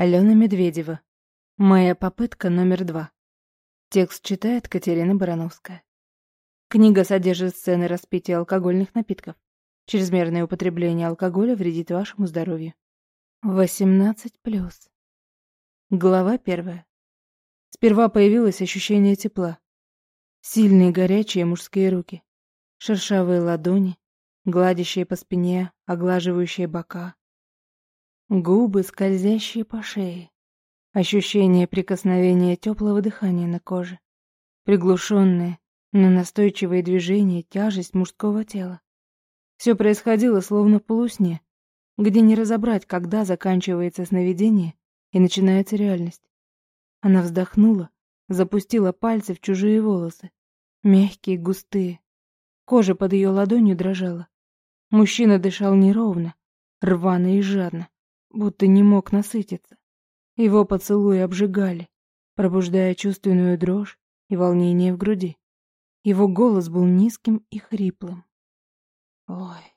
Алена Медведева. Моя попытка номер два. Текст читает Катерина Барановская. Книга содержит сцены распития алкогольных напитков. Чрезмерное употребление алкоголя вредит вашему здоровью. 18+. Глава первая. Сперва появилось ощущение тепла. Сильные горячие мужские руки. Шершавые ладони, гладящие по спине, оглаживающие бока, Губы, скользящие по шее. Ощущение прикосновения теплого дыхания на коже. Приглушенные, но настойчивые движения, тяжесть мужского тела. Все происходило словно в полусне, где не разобрать, когда заканчивается сновидение и начинается реальность. Она вздохнула, запустила пальцы в чужие волосы. Мягкие, густые. Кожа под ее ладонью дрожала. Мужчина дышал неровно, рвано и жадно будто не мог насытиться. Его поцелуи обжигали, пробуждая чувственную дрожь и волнение в груди. Его голос был низким и хриплым. Ой,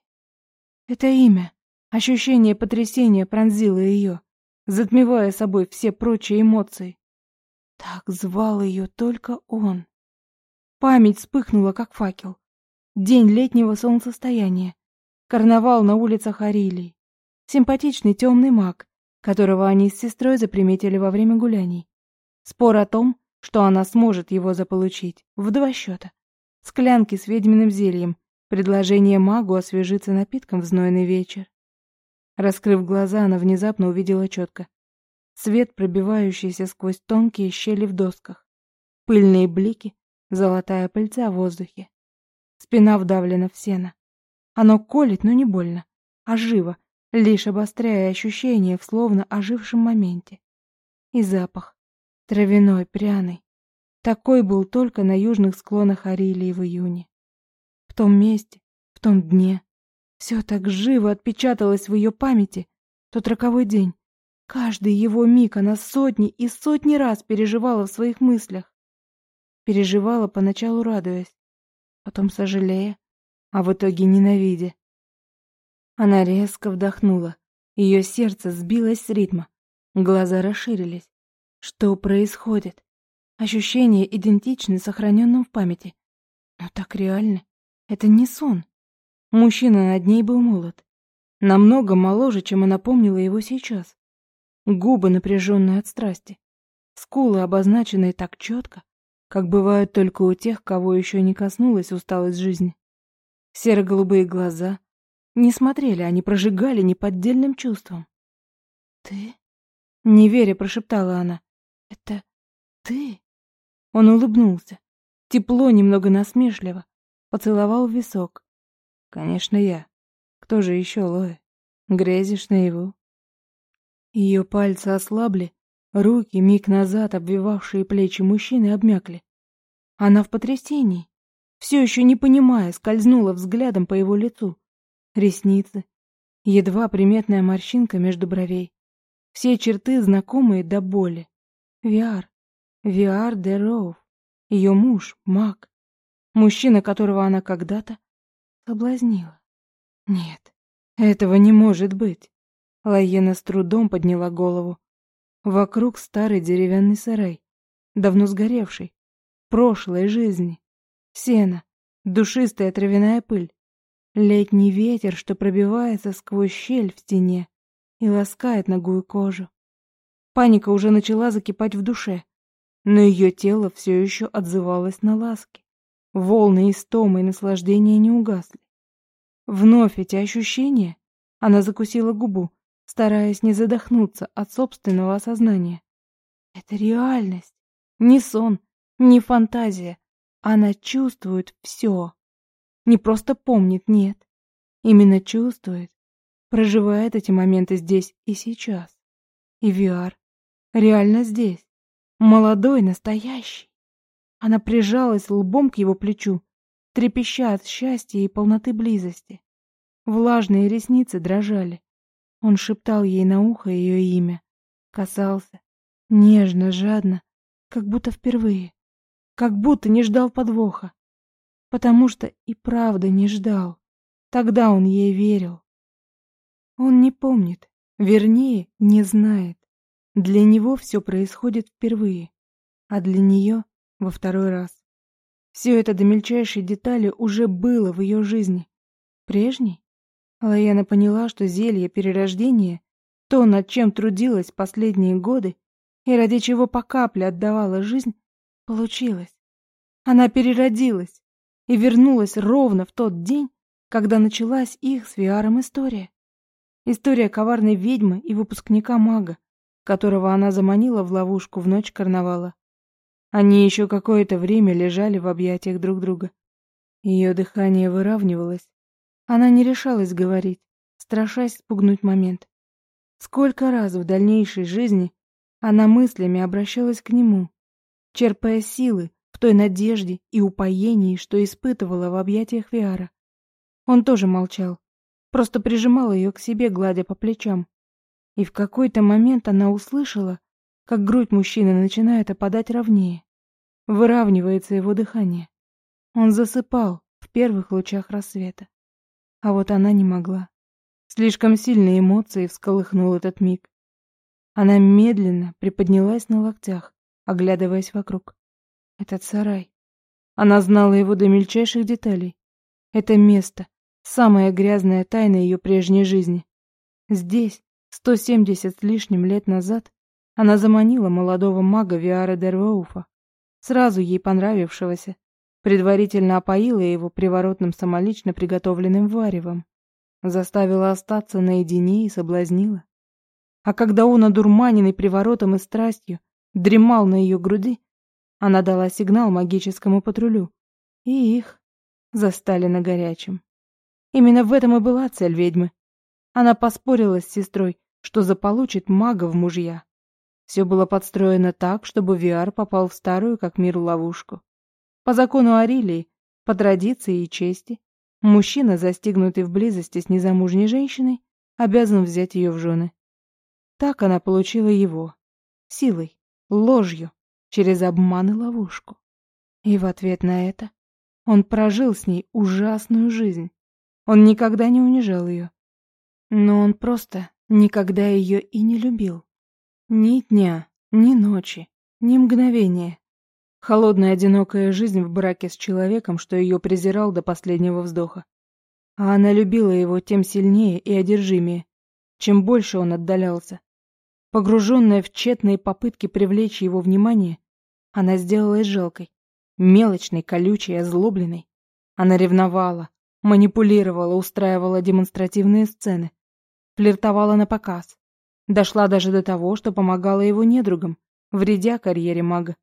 это имя, ощущение потрясения пронзило ее, затмевая собой все прочие эмоции. Так звал ее только он. Память вспыхнула, как факел. День летнего солнцестояния. Карнавал на улицах Арилии симпатичный темный маг, которого они с сестрой заприметили во время гуляний. Спор о том, что она сможет его заполучить, в два счета. Склянки с ведьминым зельем, предложение магу освежиться напитком в знойный вечер. Раскрыв глаза, она внезапно увидела четко. Свет, пробивающийся сквозь тонкие щели в досках. Пыльные блики, золотая пыльца в воздухе. Спина вдавлена в сено. Оно колет, но не больно, а живо, лишь обостряя ощущение в словно ожившем моменте. И запах. Травяной, пряный. Такой был только на южных склонах Арилии в июне. В том месте, в том дне. Все так живо отпечаталось в ее памяти. Тот роковой день. Каждый его миг она сотни и сотни раз переживала в своих мыслях. Переживала, поначалу радуясь, потом сожалея, а в итоге ненавидя. Она резко вдохнула. Ее сердце сбилось с ритма. Глаза расширились. Что происходит? Ощущения идентичны сохраненным в памяти. Но так реально. Это не сон. Мужчина над ней был молод. Намного моложе, чем она помнила его сейчас. Губы напряженные от страсти. Скулы, обозначенные так четко, как бывают только у тех, кого еще не коснулась усталость жизни. Серо-голубые глаза, не смотрели, они прожигали неподдельным чувством. «Ты?» — неверя прошептала она. «Это ты?» Он улыбнулся. Тепло, немного насмешливо. Поцеловал в висок. «Конечно, я. Кто же еще, Лоя? Грезишь наяву?» Ее пальцы ослабли, руки, миг назад обвивавшие плечи мужчины, обмякли. Она в потрясении, все еще не понимая, скользнула взглядом по его лицу ресницы, едва приметная морщинка между бровей. Все черты знакомые до боли. Виар. Виар де Роуф. Ее муж, маг. Мужчина, которого она когда-то соблазнила. Нет, этого не может быть. Лаена с трудом подняла голову. Вокруг старый деревянный сарай, давно сгоревший, прошлой жизни. Сено, душистая травяная пыль. Летний ветер, что пробивается сквозь щель в стене и ласкает ногую кожу. Паника уже начала закипать в душе, но ее тело все еще отзывалось на ласки. Волны истомы и наслаждения не угасли. Вновь эти ощущения. Она закусила губу, стараясь не задохнуться от собственного осознания. Это реальность, не сон, не фантазия. Она чувствует все. Не просто помнит, нет. Именно чувствует. Проживает эти моменты здесь и сейчас. И VR реально здесь. Молодой, настоящий. Она прижалась лбом к его плечу, трепеща от счастья и полноты близости. Влажные ресницы дрожали. Он шептал ей на ухо ее имя. Касался. Нежно, жадно, как будто впервые. Как будто не ждал подвоха потому что и правда не ждал. Тогда он ей верил. Он не помнит, вернее, не знает. Для него все происходит впервые, а для нее — во второй раз. Все это до мельчайшей детали уже было в ее жизни. Прежней? Лаяна поняла, что зелье перерождения, то, над чем трудилась последние годы, и ради чего по капле отдавала жизнь, получилось. Она переродилась и вернулась ровно в тот день, когда началась их с Виаром история. История коварной ведьмы и выпускника мага, которого она заманила в ловушку в ночь карнавала. Они еще какое-то время лежали в объятиях друг друга. Ее дыхание выравнивалось. Она не решалась говорить, страшась спугнуть момент. Сколько раз в дальнейшей жизни она мыслями обращалась к нему, черпая силы в той надежде и упоении, что испытывала в объятиях Виара. Он тоже молчал, просто прижимал ее к себе, гладя по плечам. И в какой-то момент она услышала, как грудь мужчины начинает опадать ровнее. Выравнивается его дыхание. Он засыпал в первых лучах рассвета. А вот она не могла. Слишком сильные эмоции всколыхнул этот миг. Она медленно приподнялась на локтях, оглядываясь вокруг. Этот сарай. Она знала его до мельчайших деталей. Это место — самая грязная тайна ее прежней жизни. Здесь, 170 с лишним лет назад, она заманила молодого мага Виара Дервауфа, сразу ей понравившегося, предварительно опоила его приворотным самолично приготовленным варевом заставила остаться наедине и соблазнила. А когда он, одурманенный приворотом и страстью, дремал на ее груди, она дала сигнал магическому патрулю, и их застали на горячем. Именно в этом и была цель ведьмы. Она поспорила с сестрой, что заполучит мага в мужья. Все было подстроено так, чтобы Виар попал в старую как мир ловушку. По закону Арилии, по традиции и чести, Мужчина, застигнутый в близости с незамужней женщиной, обязан взять ее в жены. Так она получила его. Силой, ложью, через обман и ловушку. И в ответ на это он прожил с ней ужасную жизнь. Он никогда не унижал ее. Но он просто никогда ее и не любил. Ни дня, ни ночи, ни мгновения. Холодная одинокая жизнь в браке с человеком, что ее презирал до последнего вздоха. А она любила его тем сильнее и одержимее, чем больше он отдалялся. Погруженная в тщетные попытки привлечь его внимание, она сделалась жалкой, мелочной, колючей, озлобленной. Она ревновала, манипулировала, устраивала демонстративные сцены, флиртовала на показ. Дошла даже до того, что помогала его недругам, вредя карьере мага.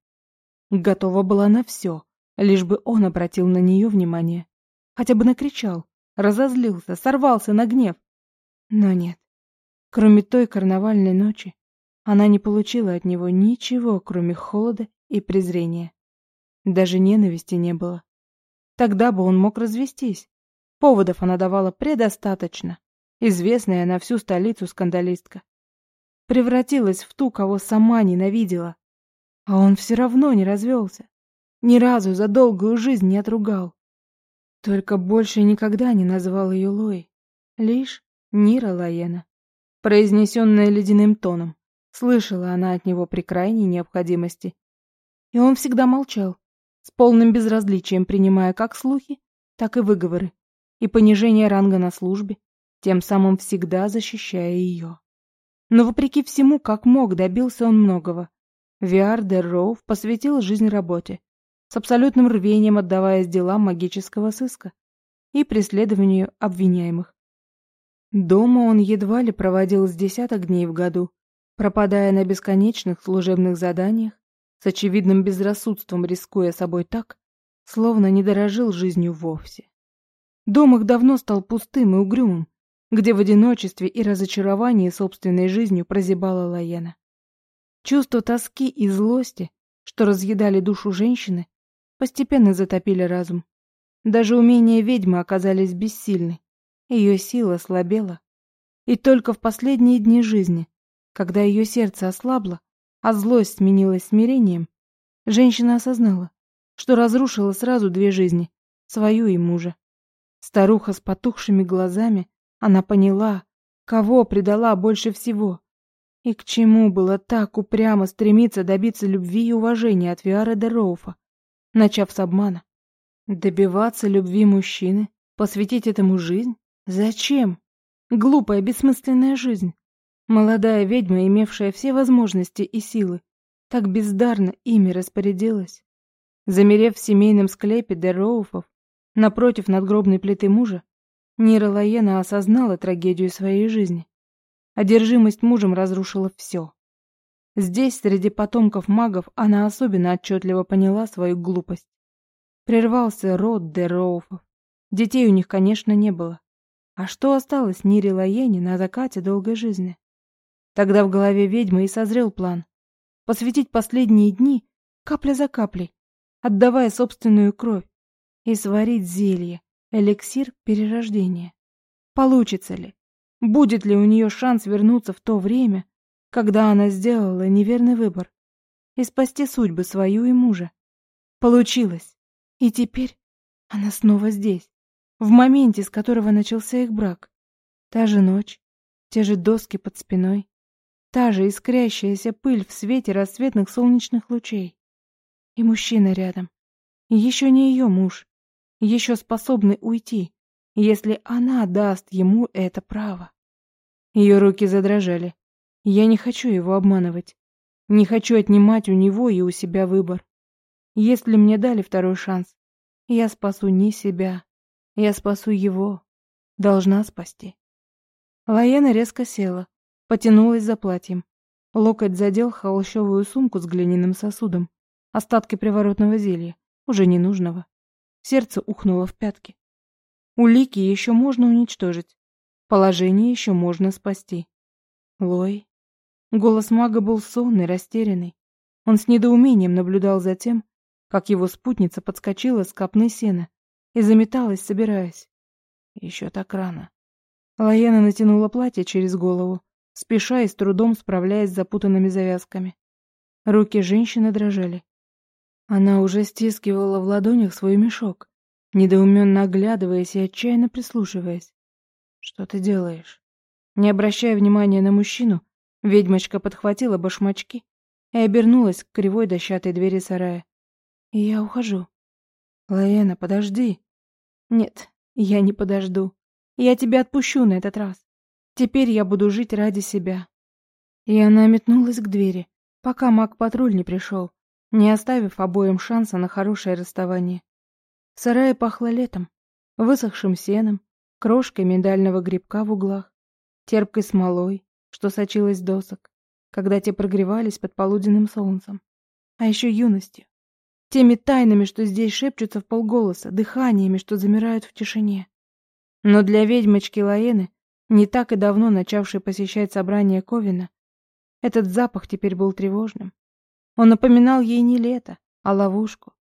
Готова была на все, лишь бы он обратил на нее внимание. Хотя бы накричал, разозлился, сорвался на гнев. Но нет. Кроме той карнавальной ночи, она не получила от него ничего, кроме холода и презрения. Даже ненависти не было. Тогда бы он мог развестись. Поводов она давала предостаточно. Известная на всю столицу скандалистка. Превратилась в ту, кого сама ненавидела, а он все равно не развелся. Ни разу за долгую жизнь не отругал. Только больше никогда не назвал ее Лой. Лишь Нира Лаена. Произнесенная ледяным тоном. Слышала она от него при крайней необходимости. И он всегда молчал, с полным безразличием принимая как слухи, так и выговоры, и понижение ранга на службе, тем самым всегда защищая ее. Но вопреки всему, как мог, добился он многого. Виар Дерроув посвятил жизнь работе, с абсолютным рвением отдаваясь делам магического сыска и преследованию обвиняемых. Дома он едва ли проводил с десяток дней в году, пропадая на бесконечных служебных заданиях, с очевидным безрассудством рискуя собой так, словно не дорожил жизнью вовсе. Дом их давно стал пустым и угрюмым, где в одиночестве и разочаровании собственной жизнью прозябала Лаена. Чувство тоски и злости, что разъедали душу женщины, постепенно затопили разум. Даже умения ведьмы оказались бессильны. Ее сила слабела. И только в последние дни жизни, когда ее сердце ослабло, а злость сменилась смирением, женщина осознала, что разрушила сразу две жизни, свою и мужа. Старуха с потухшими глазами, она поняла, кого предала больше всего, И к чему было так упрямо стремиться добиться любви и уважения от Виары де Роуфа, начав с обмана? Добиваться любви мужчины? Посвятить этому жизнь? Зачем? Глупая, бессмысленная жизнь. Молодая ведьма, имевшая все возможности и силы, так бездарно ими распорядилась. Замерев в семейном склепе де Роуфов, напротив надгробной плиты мужа, Нира Лаена осознала трагедию своей жизни. Одержимость мужем разрушила все. Здесь, среди потомков магов, она особенно отчетливо поняла свою глупость. Прервался род де Роуфов. Детей у них, конечно, не было. А что осталось Нире Лаене на закате долгой жизни? Тогда в голове ведьмы и созрел план. Посвятить последние дни, капля за каплей, отдавая собственную кровь, и сварить зелье, эликсир перерождения. Получится ли? Будет ли у нее шанс вернуться в то время, когда она сделала неверный выбор, и спасти судьбы свою и мужа? Получилось. И теперь она снова здесь, в моменте, с которого начался их брак. Та же ночь, те же доски под спиной, Та же искрящаяся пыль в свете рассветных солнечных лучей. И мужчина рядом. Еще не ее муж. Еще способный уйти, если она даст ему это право. Ее руки задрожали. Я не хочу его обманывать. Не хочу отнимать у него и у себя выбор. Если мне дали второй шанс, я спасу не себя. Я спасу его. Должна спасти. Лаяна резко села, Потянулась за платьем. Локоть задел холщовую сумку с глиняным сосудом. Остатки приворотного зелья, уже ненужного. Сердце ухнуло в пятки. Улики еще можно уничтожить. Положение еще можно спасти. Лой. Голос мага был сонный, растерянный. Он с недоумением наблюдал за тем, как его спутница подскочила с копны сена и заметалась, собираясь. Еще так рано. Лаяна натянула платье через голову, спеша и с трудом справляясь с запутанными завязками. Руки женщины дрожали. Она уже стискивала в ладонях свой мешок, недоуменно оглядываясь и отчаянно прислушиваясь. «Что ты делаешь?» Не обращая внимания на мужчину, ведьмочка подхватила башмачки и обернулась к кривой дощатой двери сарая. «Я ухожу». «Лаэна, подожди». «Нет, я не подожду. Я тебя отпущу на этот раз. Теперь я буду жить ради себя. И она метнулась к двери, пока маг-патруль не пришел, не оставив обоим шанса на хорошее расставание. В сарае пахло летом, высохшим сеном, крошкой миндального грибка в углах, терпкой смолой, что сочилась досок, когда те прогревались под полуденным солнцем. А еще юностью. Теми тайнами, что здесь шепчутся в полголоса, дыханиями, что замирают в тишине. Но для ведьмочки Лаены не так и давно начавший посещать собрание Ковина, этот запах теперь был тревожным. Он напоминал ей не лето, а ловушку.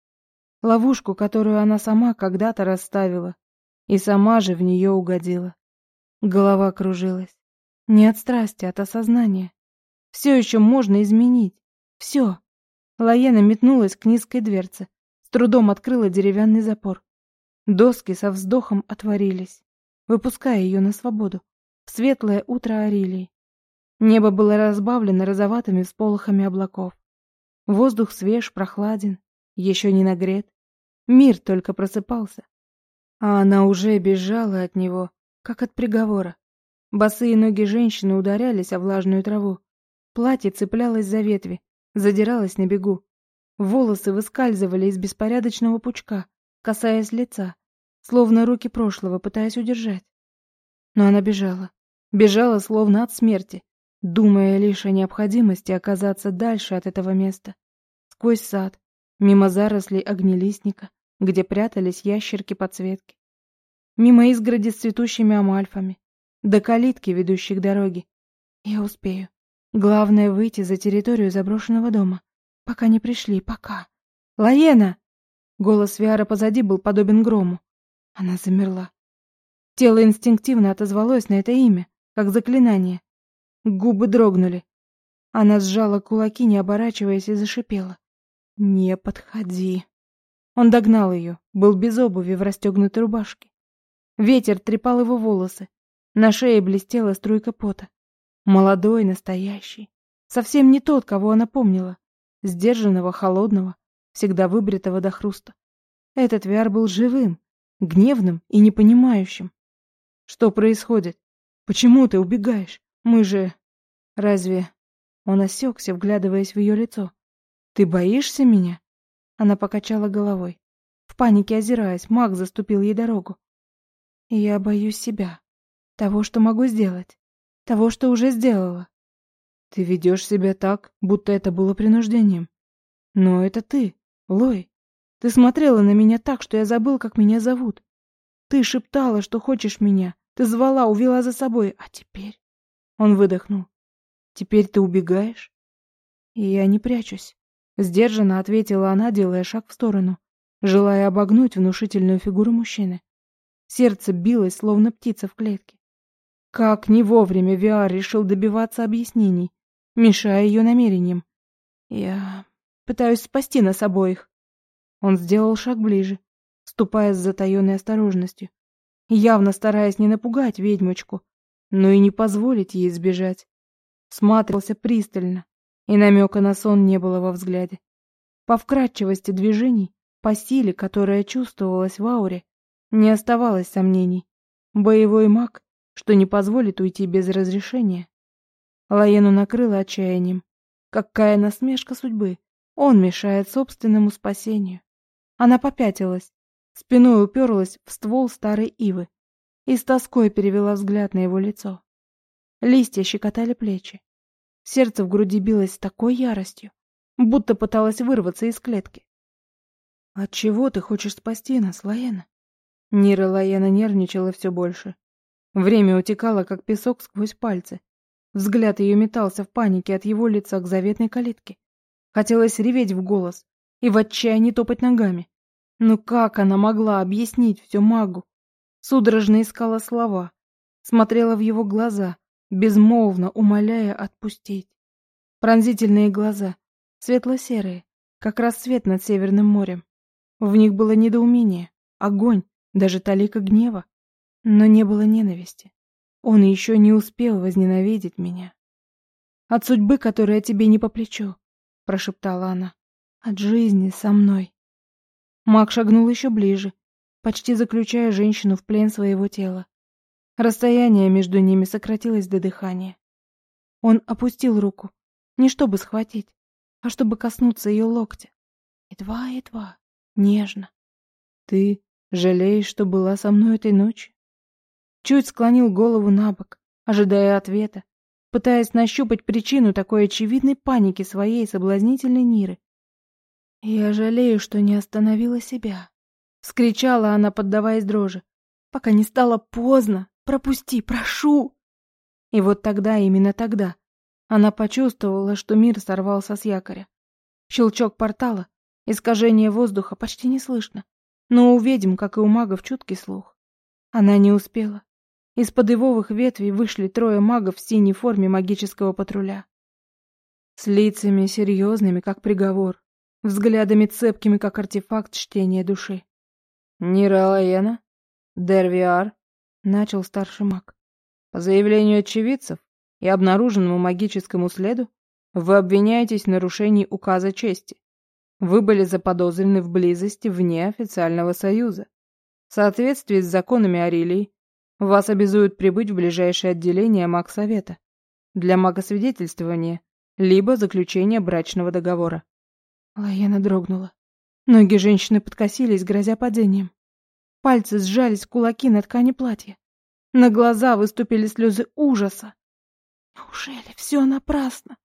Ловушку, которую она сама когда-то расставила, и сама же в нее угодила. Голова кружилась. Не от страсти, а от осознания. Все еще можно изменить. Все. Лаена метнулась к низкой дверце, с трудом открыла деревянный запор. Доски со вздохом отворились, выпуская ее на свободу в светлое утро Арилии. Небо было разбавлено розоватыми всполохами облаков. Воздух свеж, прохладен, еще не нагрет. Мир только просыпался. А она уже бежала от него, как от приговора. Босые ноги женщины ударялись о влажную траву. Платье цеплялось за ветви, задиралось на бегу. Волосы выскальзывали из беспорядочного пучка, касаясь лица, словно руки прошлого пытаясь удержать. Но она бежала. Бежала словно от смерти, думая лишь о необходимости оказаться дальше от этого места. Сквозь сад, мимо зарослей огнелистника, где прятались ящерки-подсветки. Мимо изгороди с цветущими амальфами, до калитки, ведущей к дороге. Я успею. Главное выйти за территорию заброшенного дома. Пока не пришли, пока. Лаена! Голос Виара позади был подобен грому. Она замерла. Тело инстинктивно отозвалось на это имя как заклинание. Губы дрогнули. Она сжала кулаки, не оборачиваясь, и зашипела. «Не подходи». Он догнал ее, был без обуви в расстегнутой рубашке. Ветер трепал его волосы. На шее блестела струйка пота. Молодой, настоящий. Совсем не тот, кого она помнила. Сдержанного, холодного, всегда выбритого до хруста. Этот Виар был живым, гневным и непонимающим. Что происходит? Почему ты убегаешь? Мы же... Разве... Он осекся, вглядываясь в ее лицо. Ты боишься меня? Она покачала головой. В панике озираясь, маг заступил ей дорогу. Я боюсь себя. Того, что могу сделать. Того, что уже сделала. Ты ведешь себя так, будто это было принуждением. Но это ты, Лой. Ты смотрела на меня так, что я забыл, как меня зовут. Ты шептала, что хочешь меня. Ты звала, увела за собой. А теперь... Он выдохнул. Теперь ты убегаешь? И я не прячусь. Сдержанно ответила она, делая шаг в сторону, желая обогнуть внушительную фигуру мужчины. Сердце билось, словно птица в клетке. Как не вовремя Виар решил добиваться объяснений, мешая ее намерениям. Я пытаюсь спасти нас обоих. Он сделал шаг ближе, ступая с затаенной осторожностью, явно стараясь не напугать ведьмочку, но и не позволить ей сбежать. Сматривался пристально, и намека на сон не было во взгляде. По вкрадчивости движений, по силе, которая чувствовалась в ауре, не оставалось сомнений. Боевой маг, что не позволит уйти без разрешения. Лаену накрыло отчаянием. Какая насмешка судьбы. Он мешает собственному спасению. Она попятилась, спиной уперлась в ствол старой ивы и с тоской перевела взгляд на его лицо. Листья щекотали плечи. Сердце в груди билось с такой яростью, будто пыталось вырваться из клетки. «От чего ты хочешь спасти нас, Лаена?» Нира Лаена нервничала все больше. Время утекало, как песок сквозь пальцы. Взгляд ее метался в панике от его лица к заветной калитке. Хотелось реветь в голос и в отчаянии топать ногами. Но как она могла объяснить все магу? Судорожно искала слова, смотрела в его глаза, безмолвно умоляя отпустить. Пронзительные глаза, светло-серые, как рассвет над Северным морем. В них было недоумение, огонь, даже талика гнева, но не было ненависти. Он еще не успел возненавидеть меня. От судьбы, которая тебе не по плечу, прошептала она. От жизни со мной. Маг шагнул еще ближе, почти заключая женщину в плен своего тела. Расстояние между ними сократилось до дыхания. Он опустил руку, не чтобы схватить, а чтобы коснуться ее локтя. Едва-едва, нежно. Ты Жалеешь, что была со мной этой ночью? Чуть склонил голову на бок, ожидая ответа, пытаясь нащупать причину такой очевидной паники своей соблазнительной Ниры. «Я жалею, что не остановила себя», — вскричала она, поддаваясь дрожи. «Пока не стало поздно, пропусти, прошу!» И вот тогда, именно тогда, она почувствовала, что мир сорвался с якоря. Щелчок портала, искажение воздуха почти не слышно. Но у ведьм, как и у магов, чуткий слух. Она не успела. Из под ивовых ветвей вышли трое магов в синей форме магического патруля. С лицами серьезными, как приговор, взглядами цепкими, как артефакт чтения души. «Нира Лаена? Дервиар?» — начал старший маг. «По заявлению очевидцев и обнаруженному магическому следу вы обвиняетесь в нарушении указа чести. Вы были заподозрены в близости вне официального союза. В соответствии с законами Арилии, вас обязуют прибыть в ближайшее отделение магсовета для магосвидетельствования либо заключения брачного договора. Лаяна дрогнула. Ноги женщины подкосились, грозя падением. Пальцы сжались в кулаки на ткани платья. На глаза выступили слезы ужаса. Неужели все напрасно?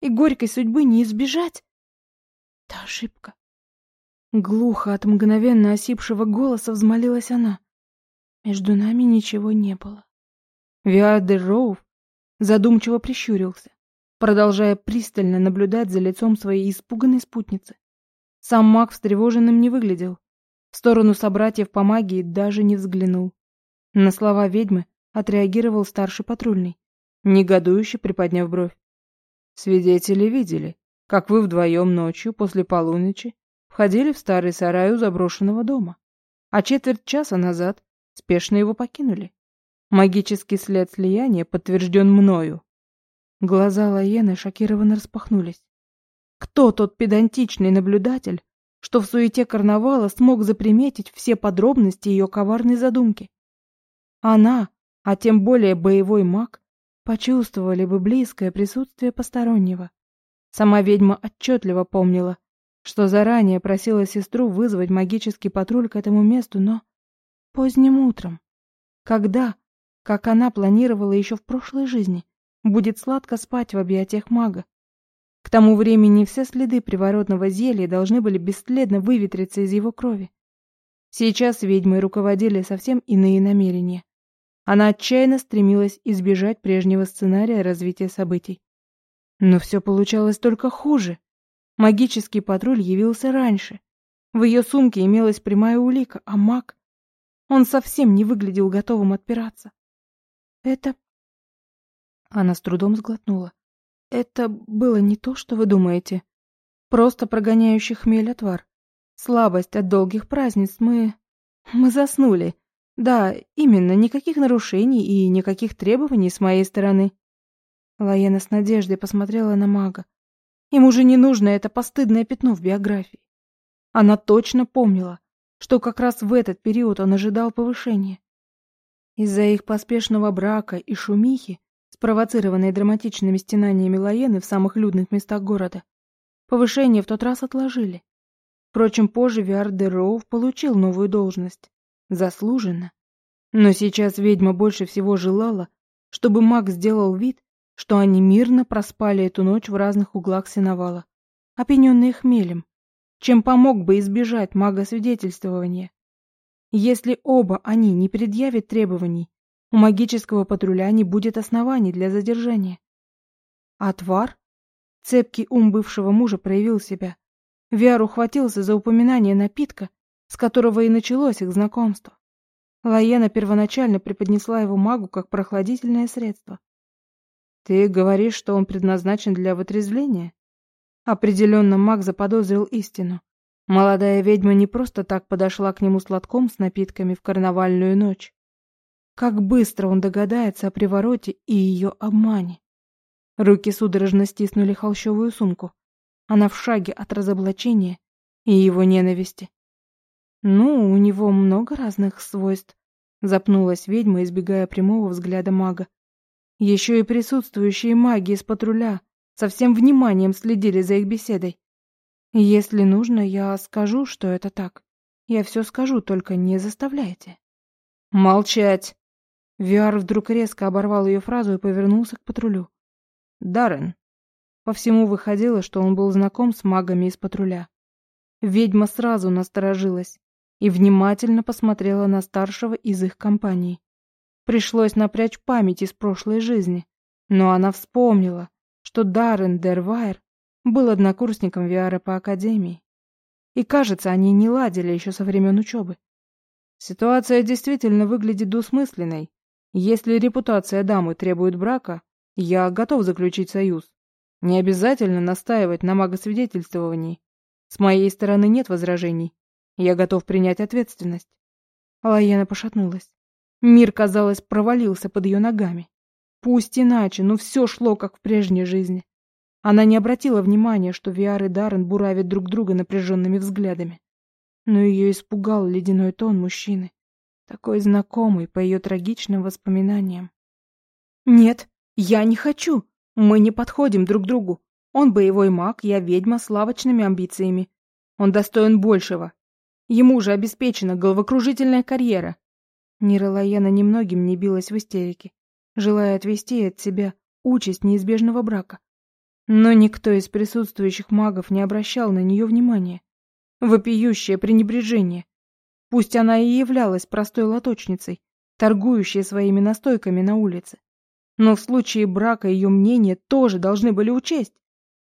И горькой судьбы не избежать? Это ошибка. Глухо от мгновенно осипшего голоса взмолилась она. Между нами ничего не было. Виадер Роув задумчиво прищурился, продолжая пристально наблюдать за лицом своей испуганной спутницы. Сам маг встревоженным не выглядел. В сторону собратьев по магии даже не взглянул. На слова ведьмы отреагировал старший патрульный, негодующе приподняв бровь. Свидетели видели, как вы вдвоем ночью после полуночи входили в старый сарай у заброшенного дома, а четверть часа назад спешно его покинули. Магический след слияния подтвержден мною. Глаза Лаены шокированно распахнулись. Кто тот педантичный наблюдатель, что в суете карнавала смог заприметить все подробности ее коварной задумки? Она, а тем более боевой маг, почувствовали бы близкое присутствие постороннего. Сама ведьма отчетливо помнила, что заранее просила сестру вызвать магический патруль к этому месту, но поздним утром, когда, как она планировала еще в прошлой жизни, будет сладко спать в объятиях мага. К тому времени все следы приворотного зелья должны были бесследно выветриться из его крови. Сейчас ведьмой руководили совсем иные намерения. Она отчаянно стремилась избежать прежнего сценария развития событий. Но все получалось только хуже. Магический патруль явился раньше. В ее сумке имелась прямая улика, а маг... Он совсем не выглядел готовым отпираться. Это... Она с трудом сглотнула. Это было не то, что вы думаете. Просто прогоняющий хмель отвар. Слабость от долгих праздниц. Мы... Мы заснули. Да, именно, никаких нарушений и никаких требований с моей стороны. Лаена с надеждой посмотрела на мага. Им уже не нужно это постыдное пятно в биографии. Она точно помнила, что как раз в этот период он ожидал повышения. Из-за их поспешного брака и шумихи, спровоцированной драматичными стенаниями Лаены в самых людных местах города, повышение в тот раз отложили. Впрочем, позже Виар де Роув получил новую должность. Заслуженно. Но сейчас ведьма больше всего желала, чтобы маг сделал вид, что они мирно проспали эту ночь в разных углах сеновала, опьяненные хмелем, чем помог бы избежать мага-свидетельствования. Если оба они не предъявят требований, у магического патруля не будет оснований для задержания. Отвар? Цепкий ум бывшего мужа проявил себя. Виар ухватился за упоминание напитка, с которого и началось их знакомство. Лаена первоначально преподнесла его магу как прохладительное средство. Ты говоришь, что он предназначен для вытрезвления? Определенно маг заподозрил истину. Молодая ведьма не просто так подошла к нему с лотком с напитками в карнавальную ночь. Как быстро он догадается о привороте и ее обмане. Руки судорожно стиснули холщовую сумку. Она в шаге от разоблачения и его ненависти. Ну, у него много разных свойств, запнулась ведьма, избегая прямого взгляда мага. Еще и присутствующие маги из патруля со всем вниманием следили за их беседой. Если нужно, я скажу, что это так. Я все скажу, только не заставляйте. Молчать! Виар вдруг резко оборвал ее фразу и повернулся к патрулю. Даррен. По всему выходило, что он был знаком с магами из патруля. Ведьма сразу насторожилась и внимательно посмотрела на старшего из их компании. Пришлось напрячь память из прошлой жизни. Но она вспомнила, что Даррен Дервайр был однокурсником Виара по академии. И, кажется, они не ладили еще со времен учебы. Ситуация действительно выглядит двусмысленной. Если репутация дамы требует брака, я готов заключить союз. Не обязательно настаивать на магосвидетельствовании. С моей стороны нет возражений. Я готов принять ответственность. Лаяна пошатнулась. Мир, казалось, провалился под ее ногами. Пусть иначе, но все шло, как в прежней жизни. Она не обратила внимания, что Виар и Даррен буравят друг друга напряженными взглядами. Но ее испугал ледяной тон мужчины, такой знакомый по ее трагичным воспоминаниям. «Нет, я не хочу. Мы не подходим друг другу. Он боевой маг, я ведьма с лавочными амбициями. Он достоин большего. Ему же обеспечена головокружительная карьера. Нира Лаяна немногим не билась в истерике, желая отвести от себя участь неизбежного брака. Но никто из присутствующих магов не обращал на нее внимания. Вопиющее пренебрежение. Пусть она и являлась простой лоточницей, торгующей своими настойками на улице. Но в случае брака ее мнение тоже должны были учесть.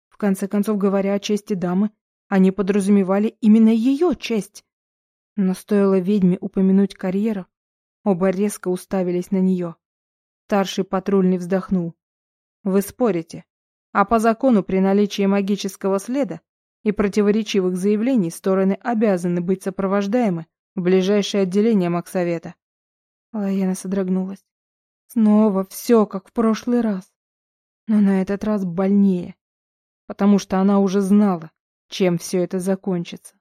В конце концов, говоря о чести дамы, они подразумевали именно ее честь. Но стоило ведьме упомянуть карьеру, Оба резко уставились на нее. Старший патрульный вздохнул. «Вы спорите. А по закону при наличии магического следа и противоречивых заявлений стороны обязаны быть сопровождаемы в ближайшее отделение Максовета». Лаяна содрогнулась. Снова все, как в прошлый раз. Но на этот раз больнее, потому что она уже знала, чем все это закончится.